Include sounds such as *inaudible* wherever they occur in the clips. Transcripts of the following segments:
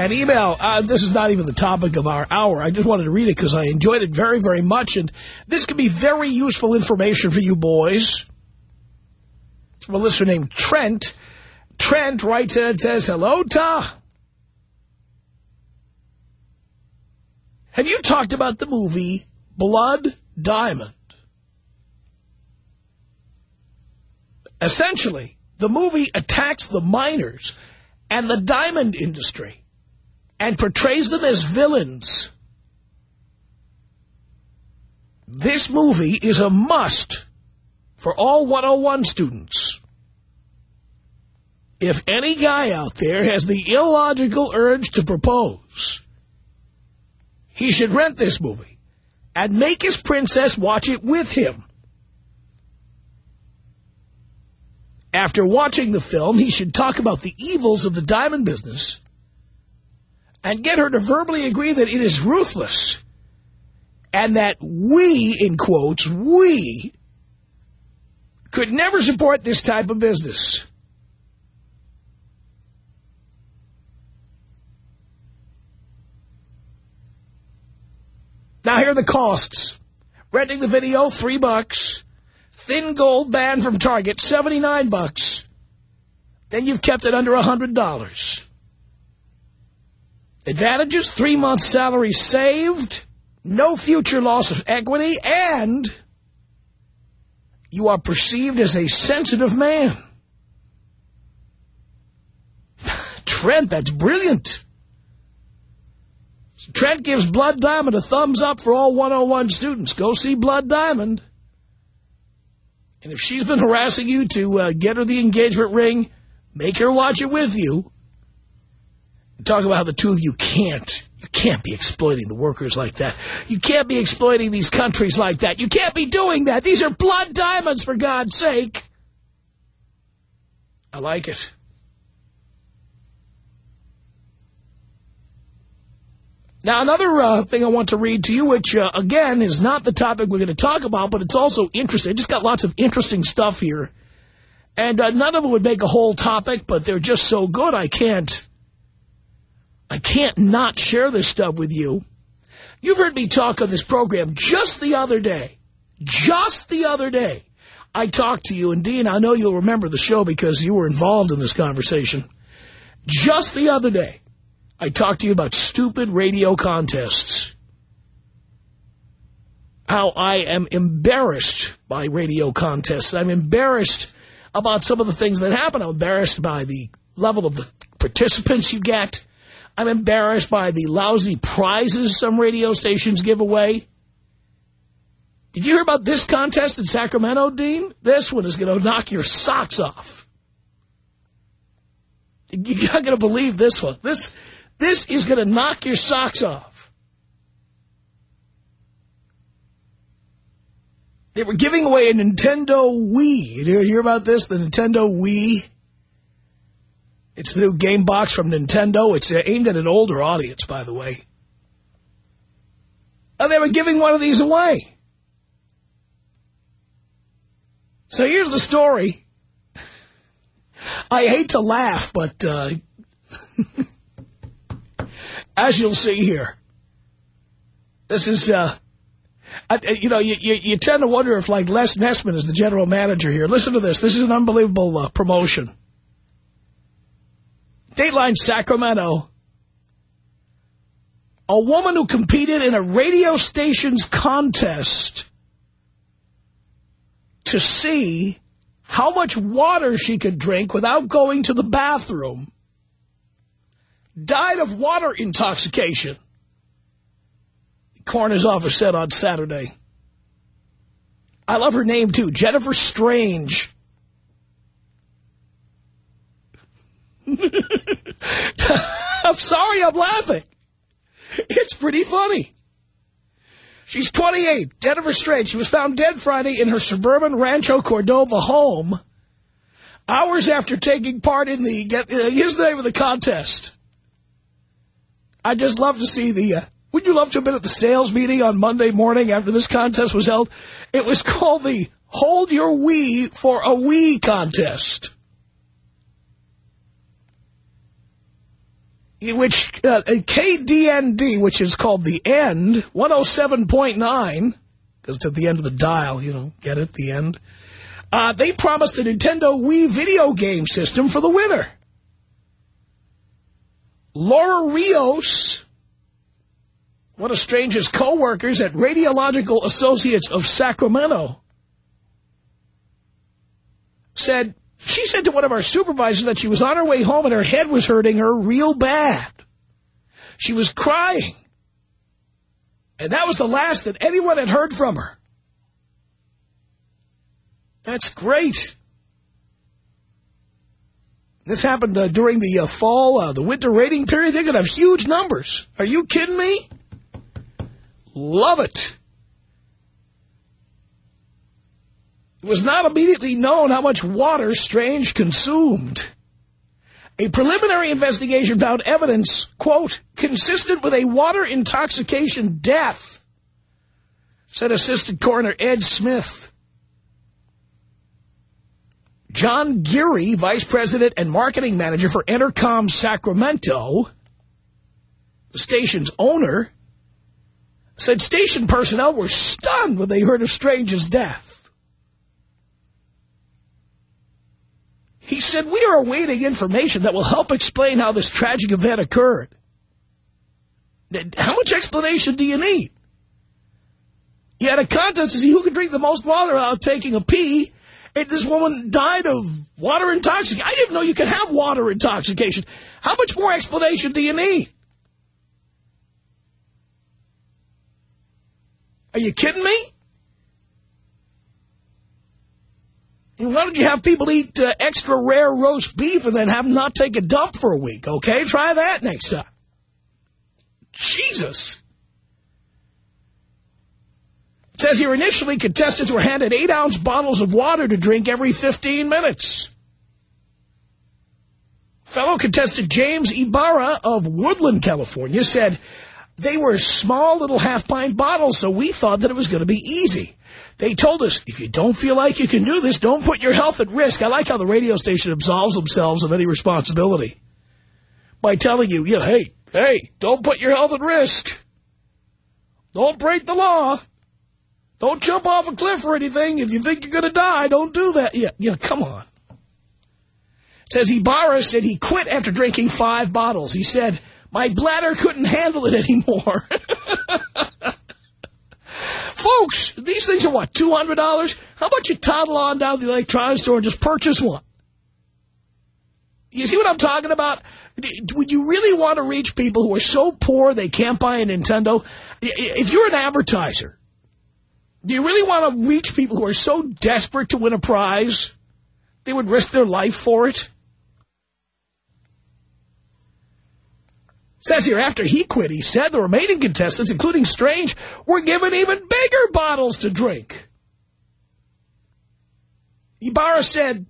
an email. Uh, this is not even the topic of our hour. I just wanted to read it because I enjoyed it very, very much. And this could be very useful information for you boys. It's from a listener named Trent. Trent writes in and says, Hello, Ta. Have you talked about the movie Blood Diamond? Essentially, the movie attacks the miners and the diamond industry and portrays them as villains. This movie is a must for all 101 students. If any guy out there has the illogical urge to propose, he should rent this movie and make his princess watch it with him. After watching the film, he should talk about the evils of the diamond business and get her to verbally agree that it is ruthless and that we, in quotes, we, could never support this type of business. Now here are the costs. Renting the video, three bucks. Thin gold band from Target, 79 bucks. Then you've kept it under a $100. Advantages, three months salary saved, no future loss of equity, and you are perceived as a sensitive man. *sighs* Trent, that's brilliant. Trent gives Blood Diamond a thumbs up for all 101 students. Go see Blood Diamond. And if she's been harassing you to uh, get her the engagement ring, make her watch it with you. Talk about how the two of you can't. You can't be exploiting the workers like that. You can't be exploiting these countries like that. You can't be doing that. These are blood diamonds, for God's sake. I like it. Now, another uh, thing I want to read to you, which, uh, again, is not the topic we're going to talk about, but it's also interesting. I just got lots of interesting stuff here. And uh, none of them would make a whole topic, but they're just so good I can't, I can't not share this stuff with you. You've heard me talk on this program just the other day. Just the other day. I talked to you, and Dean, I know you'll remember the show because you were involved in this conversation. Just the other day. I talked to you about stupid radio contests. How I am embarrassed by radio contests. I'm embarrassed about some of the things that happen. I'm embarrassed by the level of the participants you get. I'm embarrassed by the lousy prizes some radio stations give away. Did you hear about this contest in Sacramento, Dean? This one is going to knock your socks off. You're not going to believe this one. This this is going to knock your socks off. They were giving away a Nintendo Wii. Did you hear about this? The Nintendo Wii. It's the new game box from Nintendo. It's aimed at an older audience, by the way. And they were giving one of these away. So here's the story. I hate to laugh, but uh, *laughs* as you'll see here, this is, uh, I, you know, you, you, you, tend to wonder if, like, Les Nessman is the general manager here. Listen to this. This is an unbelievable uh, promotion. Dateline Sacramento. a woman who competed in a radio station's contest to see how much water she could drink without going to the bathroom died of water intoxication. The coroner's office said on Saturday. I love her name, too, Jennifer Strange. *laughs* *laughs* I'm sorry I'm laughing. It's pretty funny. She's 28, Jennifer Strange. She was found dead Friday in her suburban Rancho Cordova home hours after taking part in the, get, uh, here's the name of the contest. I just love to see the, uh, would you love to have been at the sales meeting on Monday morning after this contest was held? It was called the Hold Your Wee for a Wee contest. Which uh, KDND, which is called The End, 107.9, because it's at the end of the dial, you know, get it, the end. Uh, they promised the Nintendo Wii video game system for the winner. Laura Rios, one of Strange's co-workers at Radiological Associates of Sacramento, said she said to one of our supervisors that she was on her way home and her head was hurting her real bad. She was crying. And that was the last that anyone had heard from her. That's great. This happened uh, during the uh, fall, uh, the winter rating period. They're going to have huge numbers. Are you kidding me? Love it. It was not immediately known how much water Strange consumed. A preliminary investigation found evidence, quote, consistent with a water intoxication death, said Assistant Coroner Ed Smith. John Geary, Vice President and Marketing Manager for Entercom Sacramento, the station's owner, said station personnel were stunned when they heard of Strange's death. He said, we are awaiting information that will help explain how this tragic event occurred. How much explanation do you need? You had a contest to see who could drink the most water without taking a pee, and this woman died of water intoxication. I didn't know you could have water intoxication. How much more explanation do you need? Are you kidding me? Why don't you have people eat uh, extra rare roast beef and then have them not take a dump for a week, okay? Try that next time. Jesus. It says here, initially, contestants were handed eight-ounce bottles of water to drink every 15 minutes. Fellow contestant James Ibarra of Woodland, California, said they were small little half-pint bottles, so we thought that it was going to be easy. They told us, if you don't feel like you can do this, don't put your health at risk. I like how the radio station absolves themselves of any responsibility by telling you, you know, hey, hey, don't put your health at risk. Don't break the law. Don't jump off a cliff or anything. If you think you're going to die, don't do that. Yeah, yeah, come on. Says Ibarra said he quit after drinking five bottles. He said, my bladder couldn't handle it anymore. *laughs* Folks, these things are what, $200? How about you toddle on down to the electronics store and just purchase one? You see what I'm talking about? Would you really want to reach people who are so poor they can't buy a Nintendo? If you're an advertiser, do you really want to reach people who are so desperate to win a prize they would risk their life for it? Says here, after he quit, he said the remaining contestants, including Strange, were given even bigger bottles to drink. Ibarra said,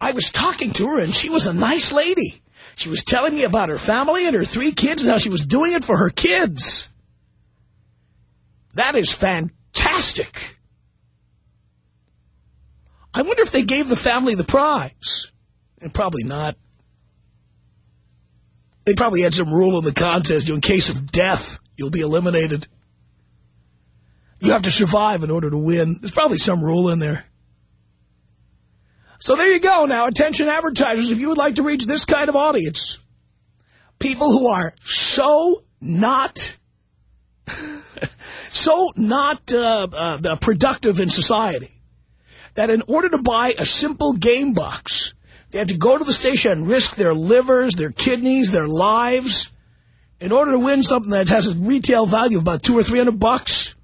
I was talking to her and she was a nice lady. She was telling me about her family and her three kids and how she was doing it for her kids. That is fantastic. I wonder if they gave the family the prize. And probably not. They probably had some rule in the contest. You, in case of death, you'll be eliminated. You have to survive in order to win. There's probably some rule in there. So there you go now. Attention advertisers, if you would like to reach this kind of audience, people who are so not *laughs* so not uh, uh, productive in society that in order to buy a simple game box, they have to go to the station and risk their livers, their kidneys, their lives in order to win something that has a retail value of about two or three hundred bucks.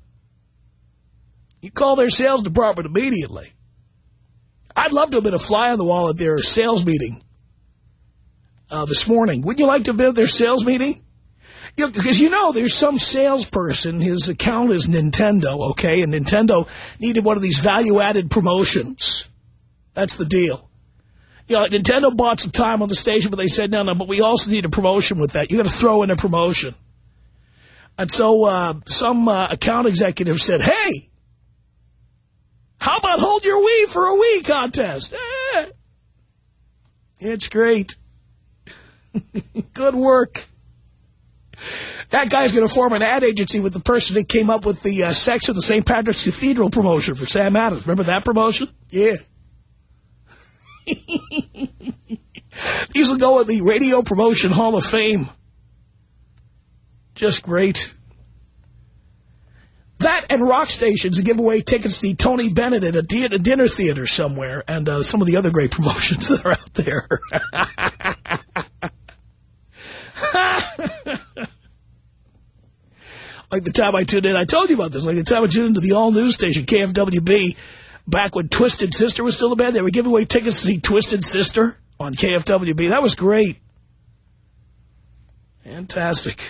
You call their sales department immediately. I'd love to have been a fly on the wall at their sales meeting uh, this morning. Wouldn't you like to have been at their sales meeting? Because you, know, you know there's some salesperson, his account is Nintendo, okay? And Nintendo needed one of these value-added promotions. That's the deal. You know, Nintendo bought some time on the station, but they said, no, no, but we also need a promotion with that. You got to throw in a promotion. And so uh, some uh, account executive said, hey, how about hold your Wii for a Wii contest? Eh. It's great. *laughs* Good work. That guy's going to form an ad agency with the person that came up with the uh, Sex of the St. Patrick's Cathedral promotion for Sam Adams. Remember that promotion? Yeah. *laughs* These will go in the Radio Promotion Hall of Fame. Just great. That and rock stations give away tickets to Tony Bennett at a, dinner theater somewhere and uh, some of the other great promotions *laughs* that are out there. *laughs* like the time I tuned in, I told you about this, like the time I tuned into the all-news station, KFWB, back when Twisted Sister was still a band, they were giving away tickets to see Twisted Sister on KFWB. That was great. Fantastic.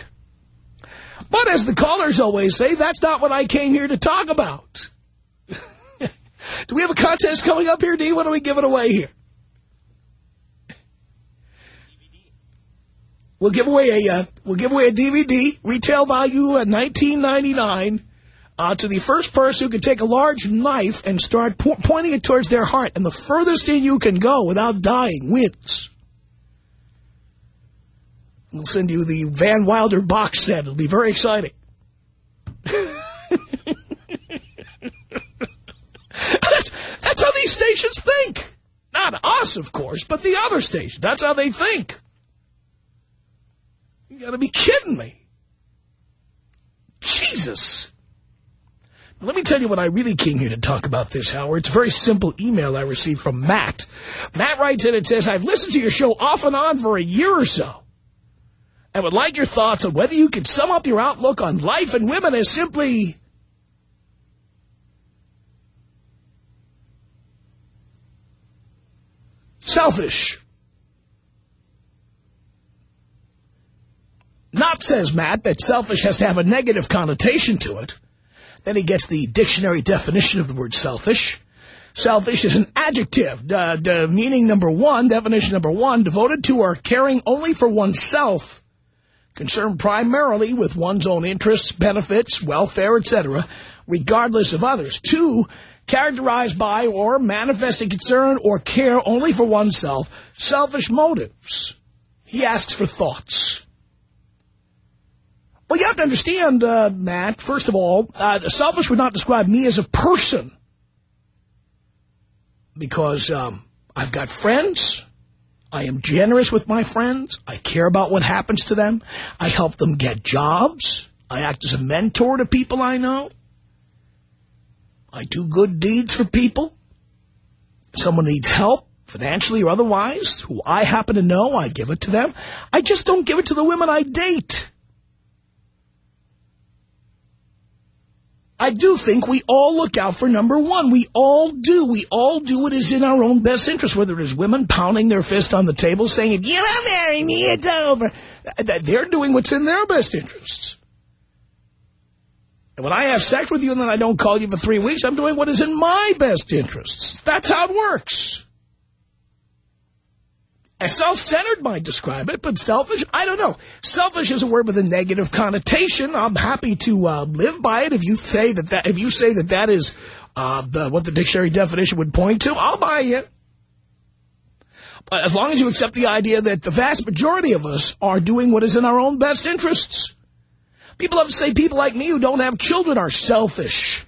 But as the callers always say, that's not what I came here to talk about. *laughs* Do we have a contest coming up here, D? What are we giving away here? We'll give away a uh, we'll give away a DVD, retail value at $19.99, uh, to the first person who can take a large knife and start po pointing it towards their heart. And the furthest in you can go without dying wins. We'll send you the Van Wilder box set. It'll be very exciting. *laughs* that's, that's how these stations think. Not us, of course, but the other stations. That's how they think. You got to be kidding me. Jesus. Let me tell you what I really came here to talk about this, Howard. It's a very simple email I received from Matt. Matt writes in and says, I've listened to your show off and on for a year or so. I would like your thoughts on whether you could sum up your outlook on life and women as simply selfish. Not, says Matt, that selfish has to have a negative connotation to it. Then he gets the dictionary definition of the word selfish. Selfish is an adjective, meaning number one, definition number one, devoted to or caring only for oneself, concerned primarily with one's own interests, benefits, welfare, etc., regardless of others. Two, characterized by or manifesting concern or care only for oneself, selfish motives. He asks for thoughts. Well, you have to understand, uh, Matt, first of all, uh, selfish would not describe me as a person. Because um, I've got friends. I am generous with my friends. I care about what happens to them. I help them get jobs. I act as a mentor to people I know. I do good deeds for people. Someone needs help, financially or otherwise, who I happen to know, I give it to them. I just don't give it to the women I date. I do think we all look out for number one. We all do. We all do what is in our own best interest, whether it is women pounding their fist on the table saying, if you don't marry me, it's over. They're doing what's in their best interests. And when I have sex with you and then I don't call you for three weeks, I'm doing what is in my best interests. That's how it works. Self-centered might describe it, but selfish, I don't know. Selfish is a word with a negative connotation. I'm happy to uh, live by it. If you say that, that if you say that that is uh, the, what the dictionary definition would point to, I'll buy it. But as long as you accept the idea that the vast majority of us are doing what is in our own best interests. People have to say people like me who don't have children are selfish.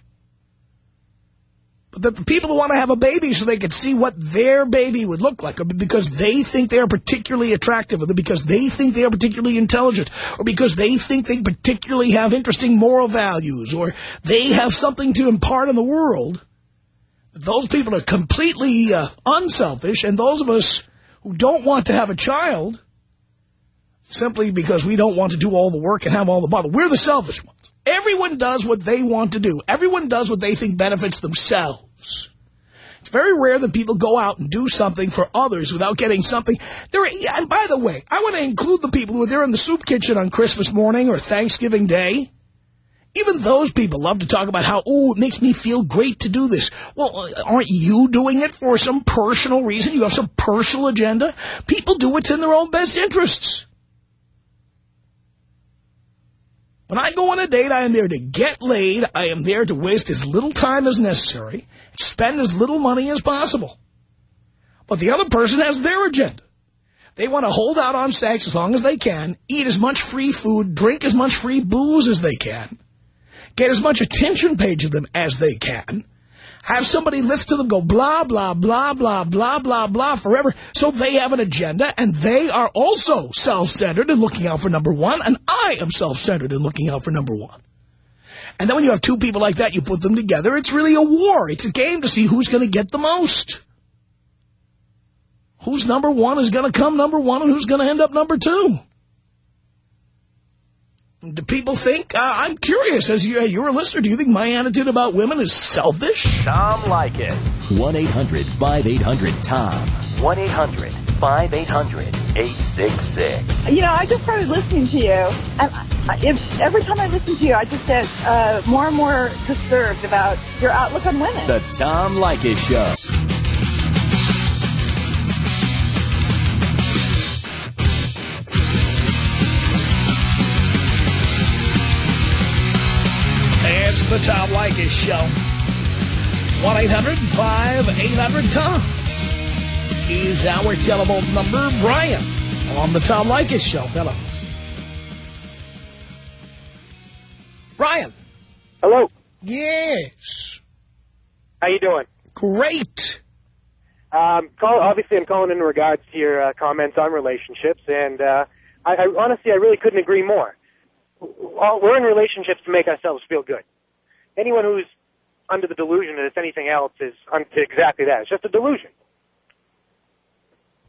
But that the people who want to have a baby so they can see what their baby would look like, or because they think they are particularly attractive, or because they think they are particularly intelligent, or because they think they particularly have interesting moral values, or they have something to impart in the world, those people are completely uh, unselfish, and those of us who don't want to have a child simply because we don't want to do all the work and have all the bother. We're the selfish ones. Everyone does what they want to do. Everyone does what they think benefits themselves. It's very rare that people go out and do something for others without getting something. There, and by the way, I want to include the people who are there in the soup kitchen on Christmas morning or Thanksgiving Day. Even those people love to talk about how, oh, it makes me feel great to do this. Well, uh, aren't you doing it for some personal reason? You have some personal agenda? People do what's in their own best interests. When I go on a date, I am there to get laid. I am there to waste as little time as necessary, spend as little money as possible. But the other person has their agenda. They want to hold out on sex as long as they can, eat as much free food, drink as much free booze as they can, get as much attention paid to them as they can, have somebody listen to them go blah, blah, blah, blah, blah, blah, blah forever. So they have an agenda, and they are also self-centered and looking out for number one, and I am self-centered and looking out for number one. And then when you have two people like that, you put them together, it's really a war. It's a game to see who's going to get the most. Who's number one is going to come number one, and who's going to end up number two. Do people think, uh, I'm curious, as you, you're a listener, do you think my attitude about women is selfish? Tom Leykis. 1-800-5800-TOM. 1-800-5800-866. You know, I just started listening to you, and I, if, every time I listen to you, I just get uh, more and more disturbed about your outlook on women. The Tom Leykis Show. The Tom Leykis Show. 1-800-5800-TOM is our telephone number. Brian on the Tom Leykis Show. Hello. Brian. Hello. Yes. How you doing? Great. Um, call, obviously, I'm calling in regards to your uh, comments on relationships, and uh, I, I honestly, I really couldn't agree more. We're in relationships to make ourselves feel good. Anyone who's under the delusion that it's anything else is exactly that. It's just a delusion.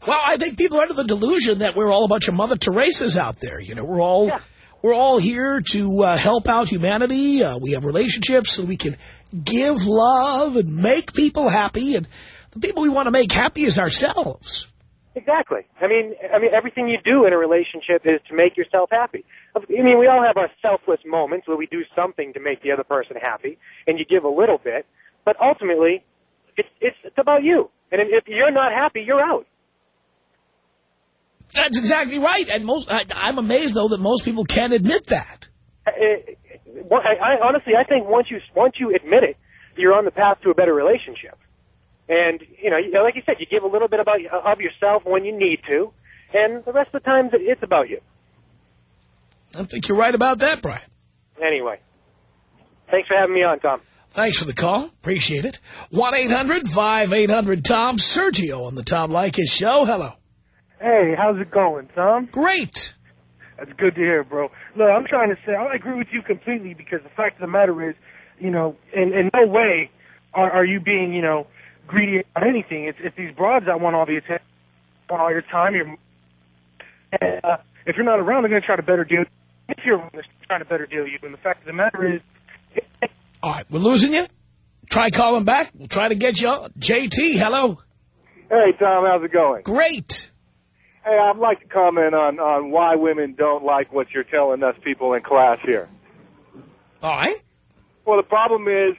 Well, I think people are under the delusion that we're all a bunch of Mother Teresa's out there. You know, we're all yeah. we're all here to uh, help out humanity. Uh, we have relationships so we can give love and make people happy. And the people we want to make happy is ourselves. Exactly. I mean, I mean, everything you do in a relationship is to make yourself happy. I mean, we all have our selfless moments where we do something to make the other person happy, and you give a little bit. But ultimately, it's it's, it's about you. And if you're not happy, you're out. That's exactly right. And most, I, I'm amazed though that most people can't admit that. Uh, uh, I, I, I honestly, I think once you once you admit it, you're on the path to a better relationship. And, you know, like you said, you give a little bit about uh, of yourself when you need to, and the rest of the time it's about you. I think you're right about that, Brian. Anyway, thanks for having me on, Tom. Thanks for the call. Appreciate it. 1-800-5800-TOM. Sergio on the Tom Leykis Show. Hello. Hey, how's it going, Tom? Great. That's good to hear, bro. Look, I'm trying to say, I agree with you completely because the fact of the matter is, you know, in, in no way are, are you being, you know, greedy on anything. It's, it's these broads that want all the attention, all your time. Your, and, uh, if you're not around, they're going to try to better deal. If you're around, they're trying to better deal you. And the fact of the matter is... all right, we're losing you. Try calling back. We'll try to get you on. JT, hello. Hey, Tom, how's it going? Great. Hey, I'd like to comment on, on why women don't like what you're telling us people in class here. All right. Well, the problem is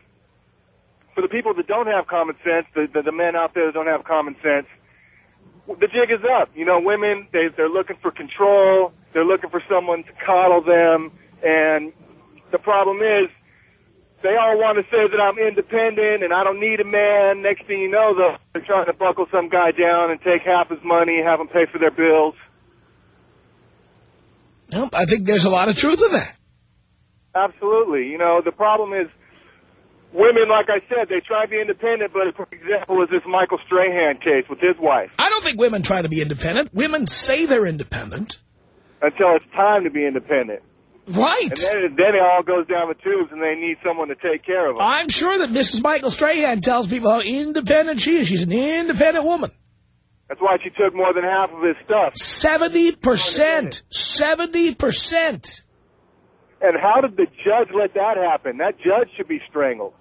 for the people that don't have common sense, the, the, the men out there that don't have common sense, the jig is up. You know, women, they, they're looking for control. They're looking for someone to coddle them. And the problem is, they all want to say that I'm independent and I don't need a man. Next thing you know, though, they're trying to buckle some guy down and take half his money, have him pay for their bills. Well, I think there's a lot of truth in that. Absolutely. You know, the problem is women, like I said, they try to be independent, but for example, is this Michael Strahan case with his wife. I don't think women try to be independent. Women say they're independent. Until it's time to be independent. Right. And then, then it all goes down the tubes and they need someone to take care of them. I'm sure that Mrs. Michael Strahan tells people how independent she is. She's an independent woman. That's why she took more than half of his stuff. 70%. 70%. And how did the judge let that happen? That judge should be strangled.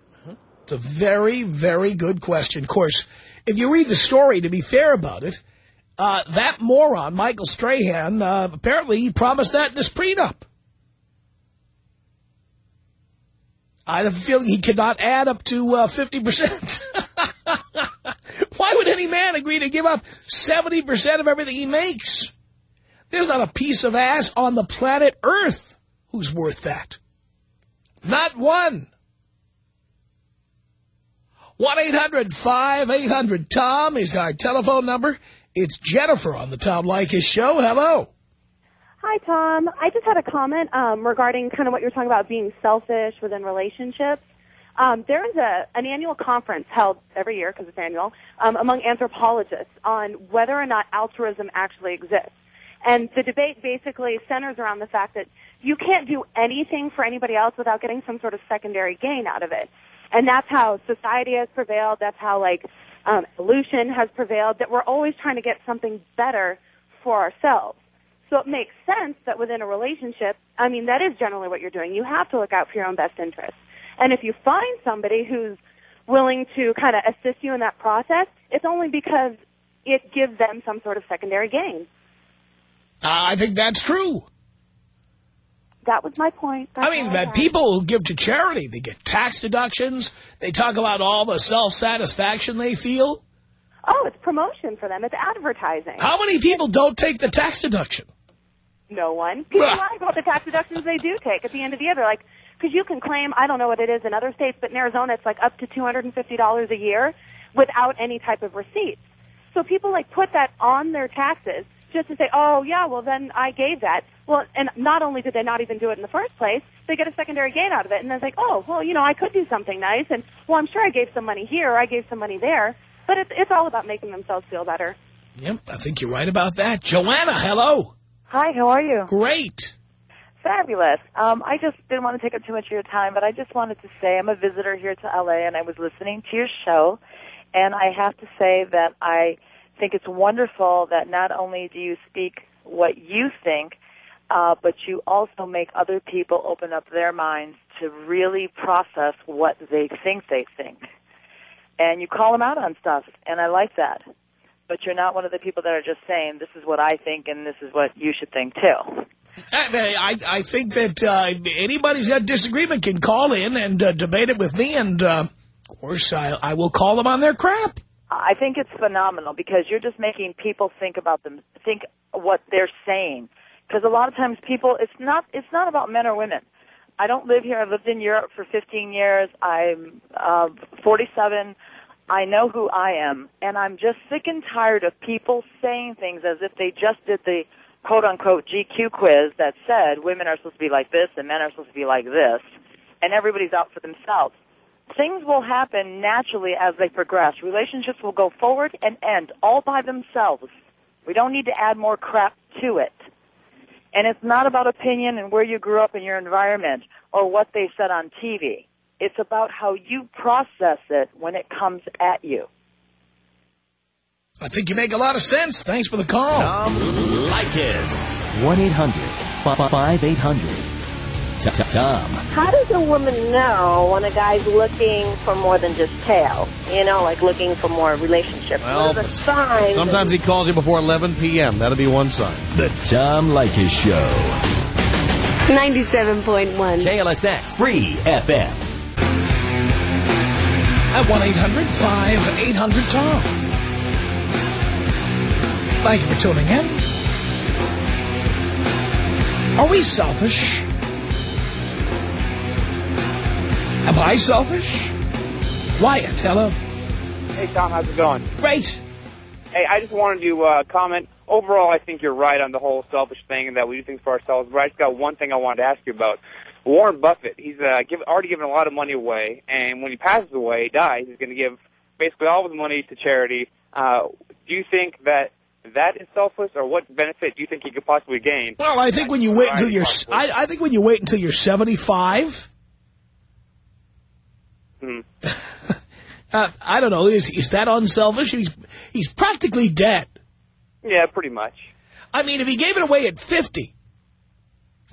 It's a very, very good question. Of course, if you read the story, to be fair about it, uh, that moron, Michael Strahan, uh, apparently he promised that in his prenup. I have a feeling he cannot add up to uh, 50%. *laughs* Why would any man agree to give up 70% of everything he makes? There's not a piece of ass on the planet Earth who's worth that. Not one. 1-800-5800-TOM is our telephone number. It's Jennifer on the Tom Leykis show. Hello. Hi, Tom. I just had a comment um, regarding kind of what you're talking about being selfish within relationships. Um, there is a, an annual conference held every year, because it's annual, um, among anthropologists on whether or not altruism actually exists. And the debate basically centers around the fact that you can't do anything for anybody else without getting some sort of secondary gain out of it. And that's how society has prevailed. That's how, like, um, evolution has prevailed, that we're always trying to get something better for ourselves. So it makes sense that within a relationship, I mean, that is generally what you're doing. You have to look out for your own best interests. And if you find somebody who's willing to kind of assist you in that process, it's only because it gives them some sort of secondary gain. I think that's true. That was my point. That's I mean, I people who give to charity, they get tax deductions. They talk about all the self-satisfaction they feel. Oh, it's promotion for them. It's advertising. How many people don't take the tax deduction? No one. People lie about the tax deductions they do take at the end of the year. They're like, because you can claim, I don't know what it is in other states, but in Arizona it's like up to $250 a year without any type of receipts. So people like put that on their taxes just to say, oh yeah, well then I gave that. Well, and not only did they not even do it in the first place, they get a secondary gain out of it. And they're like, oh, well, you know, I could do something nice. And well, I'm sure I gave some money here, or I gave some money there. But it's, it's all about making themselves feel better. Yep, I think you're right about that. Joanna, hello. Hi, how are you? Great. Fabulous. Um, I just didn't want to take up too much of your time, but I just wanted to say I'm a visitor here to LA and I was listening to your show, and I have to say that I think it's wonderful that not only do you speak what you think, uh, but you also make other people open up their minds to really process what they think they think. And you call them out on stuff, and I like that. But you're not one of the people that are just saying, this is what I think and this is what you should think too. I, I, I think that uh, anybody who's got disagreement can call in and uh, debate it with me, and uh, of course I, I will call them on their crap. I think it's phenomenal because you're just making people think about them, think what they're saying. Because a lot of times people, it's not, it's not about men or women. I don't live here. I've lived in Europe for 15 years. I'm uh, 47. I know who I am, and I'm just sick and tired of people saying things as if they just did the quote unquote GQ quiz that said women are supposed to be like this and men are supposed to be like this, and everybody's out for themselves. Things will happen naturally as they progress. Relationships will go forward and end all by themselves. We don't need to add more crap to it. And it's not about opinion and where you grew up in your environment or what they said on TV. It's about how you process it when it comes at you. I think you make a lot of sense. Thanks for the call. Tom Leykis. 1-800-5800-TOM. How does a woman know when a guy's looking for more than just tail? You know, like looking for more relationship. Well, what is a sign? Sometimes he calls you before 11 p.m. That'll be one sign. The Tom Leykis Show. 97.1. KLSX. Free FM. At 1-800-5800-TOM. Thank you for tuning in. Are we selfish? Am I selfish? Wyatt, hello. Hey, Tom, how's it going? Great. Hey, I just wanted to uh, comment. Overall, I think you're right on the whole selfish thing and that we do things for ourselves. But I just got one thing I wanted to ask you about. Warren Buffett, he's uh, give, already given a lot of money away, and when he passes away, dies, he's going to give basically all of his money to charity. Uh, do you think that that is selfless, or what benefit do you think he could possibly gain? Well, I think when you wait until you're, I, I think when you wait until you're 75, Hmm. *laughs* uh, I don't know, is, is that unselfish? He's, he's practically dead. Yeah, pretty much. I mean, if he gave it away at 50,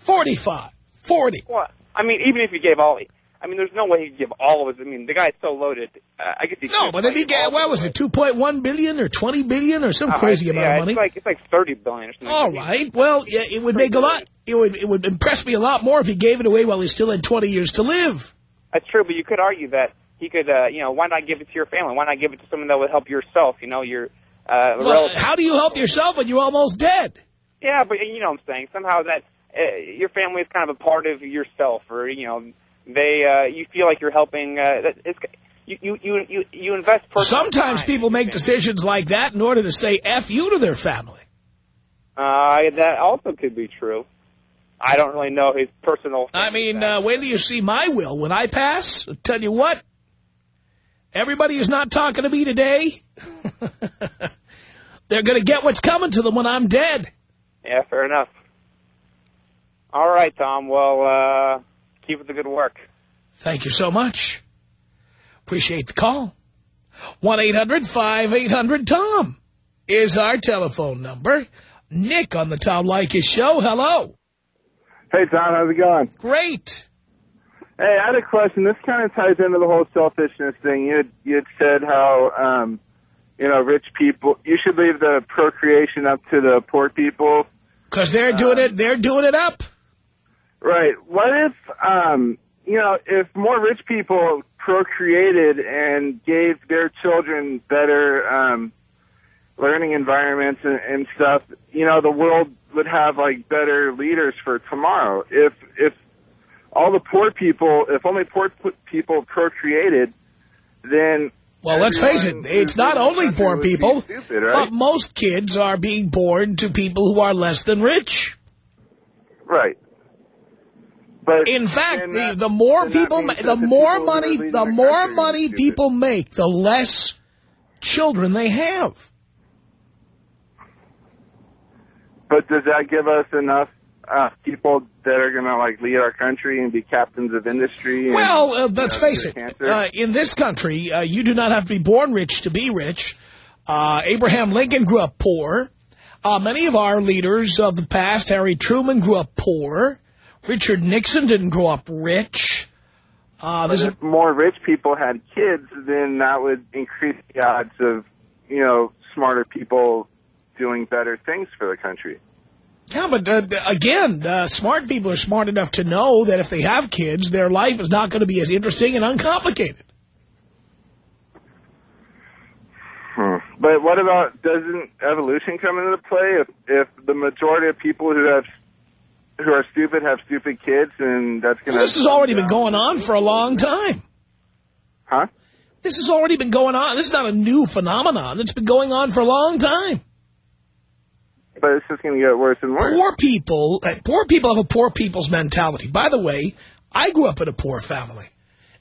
45, 40. Well, I mean, even if he gave all, I mean, there's no way he'd give all of his. I mean, the guy's so loaded. Uh, I guess he No, but if he gave, what was it, 2.1 billion or 20 billion or some Uh, crazy yeah, amount of money? It's like it's like thirty billion or something. All right. Well, yeah, it would make a lot. It would it would impress me a lot more if he gave it away while he still had 20 years to live. That's true, but you could argue that he could, uh, you know, why not give it to your family? Why not give it to someone that would help yourself? You know, your uh, Well, relative. how do you help yourself when you're almost dead? Yeah, but you know what I'm saying. Somehow that uh, your family is kind of a part of yourself, or you know, they uh, you feel like you're helping. Uh, that it's you you you you, you invest. Sometimes time. people make decisions like that in order to say F you to their family. Uh, that also could be true. I don't really know his personal. I mean, uh, wait till you see my will. When I pass, I'll tell you what, everybody is not talking to me today. *laughs* They're going to get what's coming to them when I'm dead. Yeah, fair enough. All right, Tom. Well, uh, keep up the good work. Thank you so much. Appreciate the call. 1-800-5800-TOM is our telephone number. Nick on the Tom Leykis show. Hello. Hey, Tom, how's it going? Great. Hey, I had a question. This kind of ties into the whole selfishness thing. You had, you had said how, um, you know, rich people, you should leave the procreation up to the poor people. Because they're doing it, they're doing it up. Right. What if, um, you know, if more rich people procreated and gave their children better um, learning environments and, and stuff, you know, the world would have like better leaders for tomorrow. If if all the poor people, if only poor people procreated, then Well, let's face it, it's not only poor people, stupid, right? but most kids are being born to people who are less than rich. Right. But In fact, the, the more people, means ma- that the more people money, the more money people make, the less children they have. But does that give us enough uh, people that are going to like lead our country and be captains of industry? And, Well, uh, let's you know, face it. Uh, in this country, uh, you do not have to be born rich to be rich. Uh, Abraham Lincoln grew up poor. Uh, many of our leaders of the past, Harry Truman grew up poor. Richard Nixon didn't grow up rich. Uh, if more rich people had kids, then that would increase the odds of, you know, smarter people doing better things for the country. yeah, but uh, again, uh, smart people are smart enough to know that if they have kids, their life is not going to be as interesting and uncomplicated. Hmm. But what about doesn't evolution come into play? If if the majority of people who have who are stupid have stupid kids, and that's going Well, this has already been going on for a long time. Huh? This has already been going on. This is not a new phenomenon. It's been going on for a long time. But it's just going to get worse and worse. Poor people, uh, poor people have a poor people's mentality. By the way, I grew up in a poor family.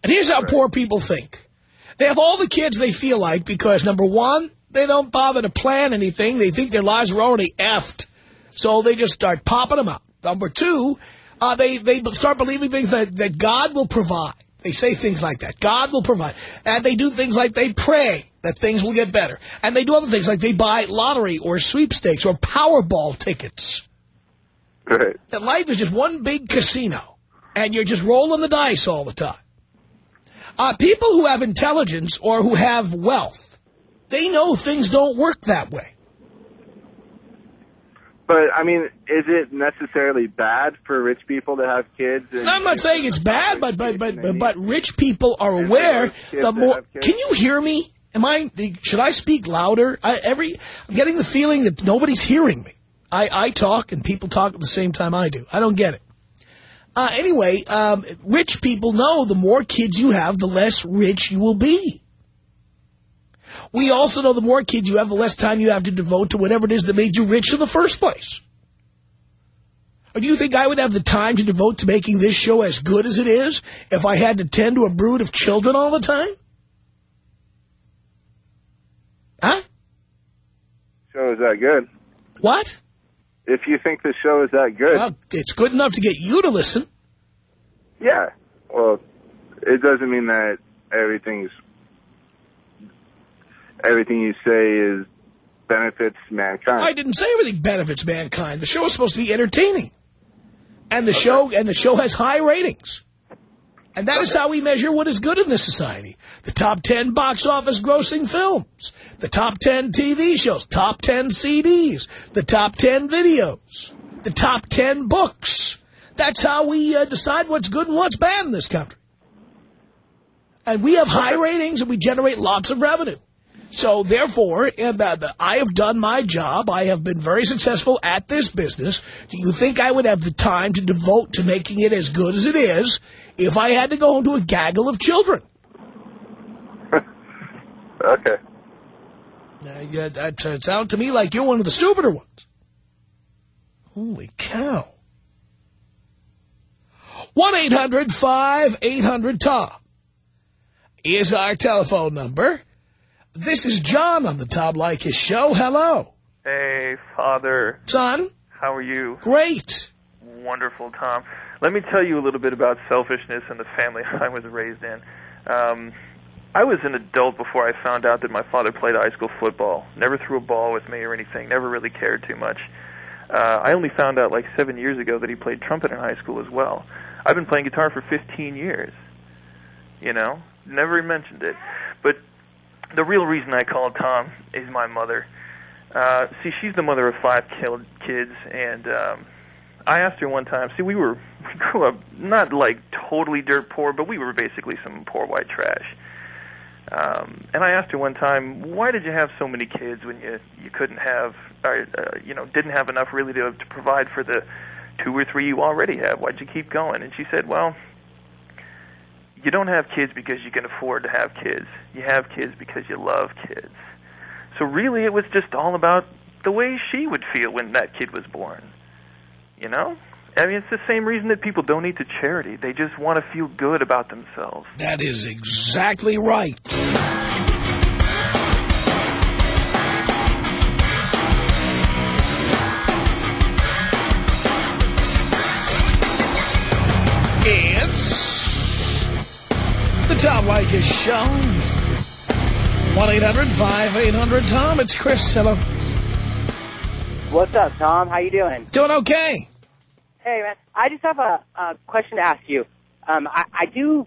And here's how poor people think. They have all the kids they feel like because, number one, they don't bother to plan anything. They think their lives are already effed. So they just start popping them out. Number two, uh, they, they start believing things that, that God will provide. They say things like that. God will provide. And they do things like they pray that things will get better. And they do other things like they buy lottery or sweepstakes or Powerball tickets. Right. That life is just one big casino. And you're just rolling the dice all the time. Uh, people who have intelligence or who have wealth, they know things don't work that way. But I mean, is it necessarily bad for rich people to have kids? And I'm not saying it's bad, but but but but, but rich people are aware. The more can you hear me? Am I? Should I speak louder? I, every I'm getting the feeling that nobody's hearing me. I I talk and people talk at the same time I do. I don't get it. Uh, anyway, um, rich people know the more kids you have, the less rich you will be. We also know the more kids you have, the less time you have to devote to whatever it is that made you rich in the first place. Or do you think I would have the time to devote to making this show as good as it is if I had to tend to a brood of children all the time? Huh? Show is that good? What? If you think the show is that good, Well, it's good enough to get you to listen. yeah. Well, it doesn't mean that everything's everything you say is benefits mankind. I didn't say everything benefits mankind. The show is supposed to be entertaining. And the show and the show has high ratings. And that is how we measure what is good in this society. The top 10 box office grossing films, the top 10 TV shows, top 10 CDs, the top 10 videos, the top 10 books. That's how we uh, decide what's good and what's bad in this country. And we have high ratings and we generate lots of revenue. So therefore, the- the- I have done my job. I have been very successful at this business. Do you think I would have the time to devote to making it as good as it is if I had to go into a gaggle of children? *laughs* Okay. Uh, yeah, that sounds to me like you're one of the stupider ones. Holy cow. 1-800-5800-TOM is our telephone number. This is John on the Tom Leykis show. Hello. Hey, Father. Son. How are you? Great. Wonderful, Tom. Let me tell you a little bit about selfishness and the family *laughs* I was raised in. Um, I was an adult before I found out that my father played high school football. Never threw a ball with me or anything. Never really cared too much. Uh, I only found out like seven years ago that he played trumpet in high school as well. I've been playing guitar for 15 years. You know, never mentioned it. But the real reason I called Tom is my mother. Uh, see, she's the mother of five killed kids, and um, I asked her one time. See, we were *laughs* we grew up not like totally dirt poor, but we were basically some poor white trash. Um, and I asked her one time, why did you have so many kids when you you couldn't have, or, uh, you know, didn't have enough really to to provide for the two or three you already have? Why'd you keep going? And she said, well, you don't have kids because you can afford to have kids. You have kids because you love kids. So really, it was just all about the way she would feel when that kid was born. You know? I mean, it's the same reason that people donate to charity. They just want to feel good about themselves. That is exactly right. Tom Leykis Show. 1-800-5800-TOM. It's Chris. Hello. What's up, Tom? How you doing? Doing okay. Hey, man. I just have a, a question to ask you. Um, I, I do,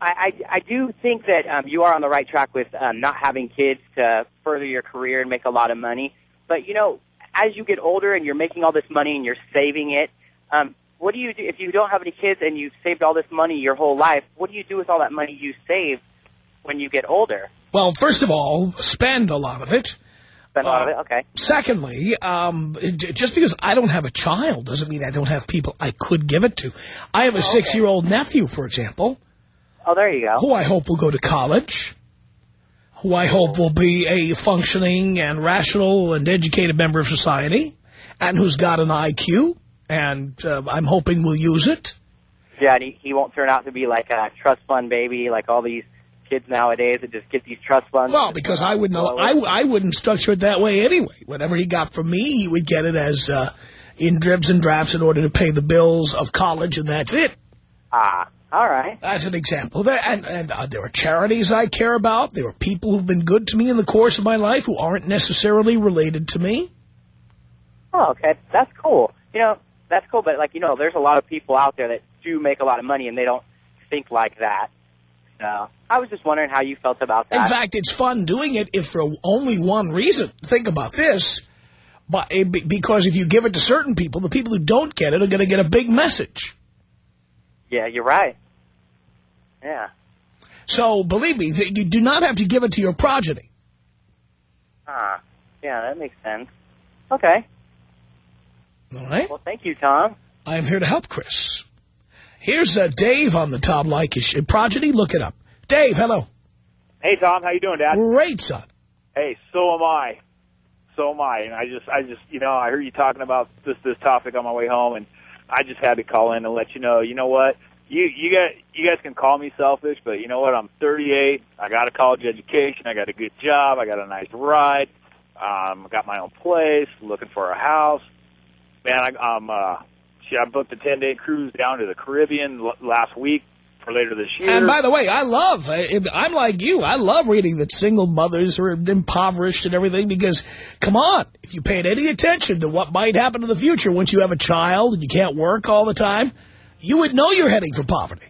I, I, I do think that um, you are on the right track with um, not having kids to further your career and make a lot of money. But you know, as you get older and you're making all this money and you're saving it, um, what do you do if you don't have any kids and you've saved all this money your whole life? What do you do with all that money you save when you get older? Well, first of all, spend a lot of it. Spend a lot of it. Okay. Secondly, um, just because I don't have a child doesn't mean I don't have people I could give it to. I have a six-year-old nephew, for example, Oh, there you go. who I hope will go to college, who I hope will be a functioning and rational and educated member of society, and who's got an IQ, and uh, I'm hoping we'll use it. Yeah, and he, he won't turn out to be like a trust fund baby, like all these kids nowadays that just get these trust funds. Well, because I would know, I, I wouldn't structure it that way anyway. Whatever he got from me, he would get it as uh, in dribs and drabs in order to pay the bills of college, and that's it. Ah, all right. As an example. There, and and uh, there are charities I care about. There are people who've been good to me in the course of my life who aren't necessarily related to me. Oh, okay. That's cool. You know, that's cool, but like, you know, there's a lot of people out there that do make a lot of money and they don't think like that. So I was just wondering how you felt about that. In fact, it's fun doing it if for only one reason. Think about this. But because if you give it to certain people, the people who don't get it are going to get a big message. yeah, you're right. Yeah. So believe me, th- you do not have to give it to your progeny. Ah, yeah, that makes sense. Okay. All right. Well, thank you, Tom. I am here to help Chris. Here's uh, Dave on the Tom Leykis show. Progeny, look it up. Dave, hello. Hey Tom, how you doing, Dad? Great, son. Hey, so am I. So am I. And I just, I just, you know, I heard you talking about this this topic on my way home, and I just had to call in and let you know. You know what? You you got you guys can call me selfish, but you know what? I'm 38. I got a college education. I got a good job. I got a nice ride. Um, I got my own place. Looking for a house. Man, I, I'm uh, shit, I booked a 10 day cruise down to the Caribbean l- last week for later this year. And by the way, I love, I'm like you, I love reading that single mothers are impoverished and everything because, come on, if you paid any attention to what might happen in the future once you have a child and you can't work all the time, you would know you're heading for poverty.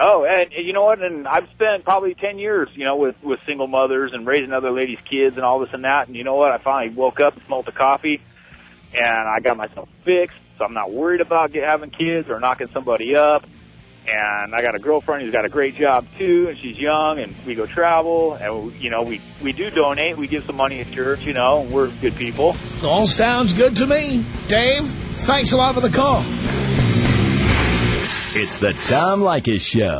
Oh, and, and you know what? And I've spent probably ten years, you know, with with single mothers and raising other ladies' kids and all this and that. And you know what? I finally woke up and smelled the coffee, and I got myself fixed, so I'm not worried about get, having kids or knocking somebody up. And I got a girlfriend who's got a great job too, and she's young, and we go travel, and you know, we we do donate, we give some money at church, you know, and we're good people. All sounds good to me. Dave, thanks a lot for the call. It's the Tom Leykis Show.